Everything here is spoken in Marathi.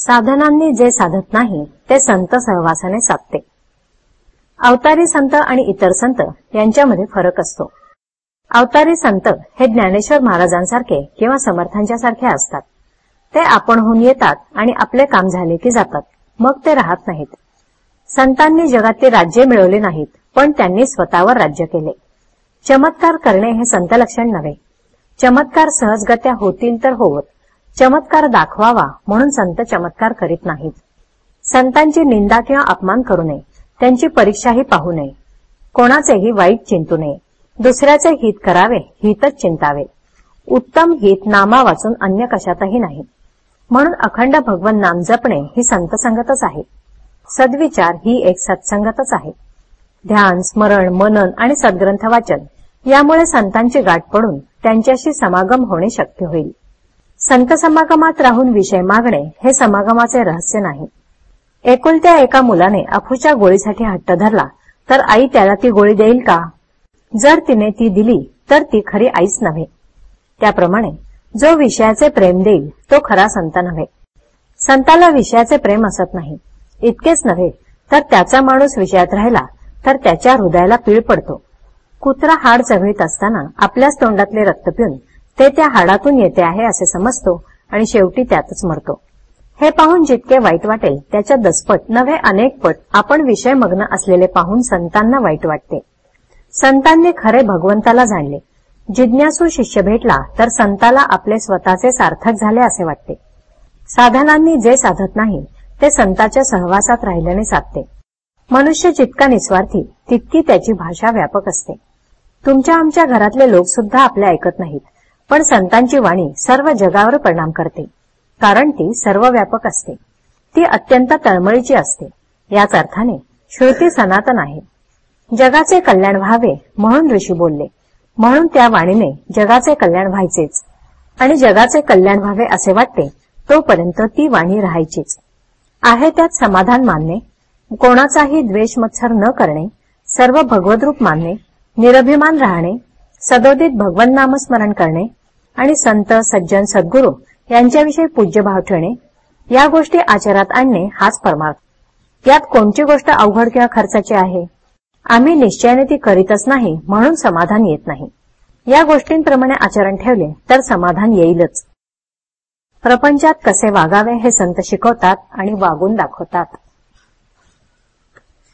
साधनांनी जे साधत नाही ते संत सहवासाने साधते. अवतारी संत आणि इतर संत यांच्यामध्ये फरक असतो. अवतारी संत हे ज्ञानेश्वर महाराजांसारखे किंवा समर्थांच्या सारखे असतात. ते आपणहून येतात आणि आपले काम झाले की जातात. मग ते राहत नाहीत. संतांनी जगातले राज्य मिळवले नाहीत पण त्यांनी स्वतःवर राज्य केले. चमत्कार करणे हे संत लक्षण नव्हे. चमत्कार सहजगत्या होतील तर होवत चमत्कार दाखवावा म्हणून संत चमत्कार करीत नाहीत. संतांची निंदा किंवा अपमान करू नये. त्यांची परीक्षाही पाहू नये. कोणाचेही वाईट चिंतू नये. दुसऱ्याचे हित करावे हितच चिंतावे. उत्तम हित नामा वाचून अन्य कशातही नाही. म्हणून अखंड भगवन नाम जपणे ही संत संगतच आहे. सद्विचार ही एक सत्संगतच आहे. ध्यान स्मरण मनन आणि सद्ग्रंथ वाचन यामुळे संतांची गाठ पडून त्यांच्याशी समागम होणे शक्य होईल. संत समागमात राहून विषय मागणे हे समागमाचे रहस्य नाही. एकुलत्या एका मुलाने अफूच्या गोळीसाठी हट्ट धरला तर आई त्याला ती गोळी देईल का? जर तिने ती दिली तर ती खरी आईच नव्हे. त्याप्रमाणे जो विषयाचे प्रेम देईल तो खरा संत नव्हे. संताला विषयाचे प्रेम असत नाही. इतकेच नव्हे तर त्याचा माणूस विषयात राहिला तर त्याच्या हृदयाला पीळ पडतो. कुत्रा हाड चघळीत असताना आपल्याच तोंडातले रक्त पिऊन ते त्या हाडातून येते आहे असे समजतो आणि शेवटी त्यातच मरतो. हे पाहून जितके वाईट वाटेल त्याच्या दसपट नव्हे अनेकपट आपण विषय मग्न असलेले पाहून संतांना वाईट वाटते. संतांनी खरे भगवंताला जाणले. जिज्ञासू शिष्य भेटला तर संताला आपले स्वतःचे सार्थक झाले असे वाटते. साधनांनी जे साधत नाही ते संताच्या सहवासात राहिल्याने साधते. मनुष्य जितका निस्वार्थी तितकी त्याची भाषा व्यापक असते. तुमच्या आमच्या घरातले लोक सुद्धा आपले ऐकत नाहीत. पण संतांची वाणी सर्व जगावर परिणाम करते कारण ती सर्व व्यापक असते. ती अत्यंत तळमळीची असते. याच अर्थाने श्रुती सनातन आहे. जगाचे कल्याण व्हावे म्हणून ऋषी बोलले. म्हणून त्या वाणीने जगाचे कल्याण व्हायचेच. आणि जगाचे कल्याण व्हावे असे वाटते तोपर्यंत ती वाणी राहायचीच. आहे त्यात समाधान मानणे कोणाचाही द्वेष मत्सर न करणे सर्व भगवद्रूप मानणे निरभिमान राहणे सदोदित भगवन नामस्मरण करणे आणि संत सज्जन सद्गुरू यांच्याविषयी पूज्यभाव ठेवणे या गोष्टी आचारात आणणे हाच परमार्थ. यात कोणची गोष्ट अवघड किंवा खर्चाची आहे? आम्ही निश्चयाने ती करीतच नाही म्हणून समाधान येत नाही. या गोष्टींप्रमाणे आचरण ठेवले तर समाधान येईलच. प्रपंचात कसे वागावे हे संत शिकवतात आणि वागून दाखवतात.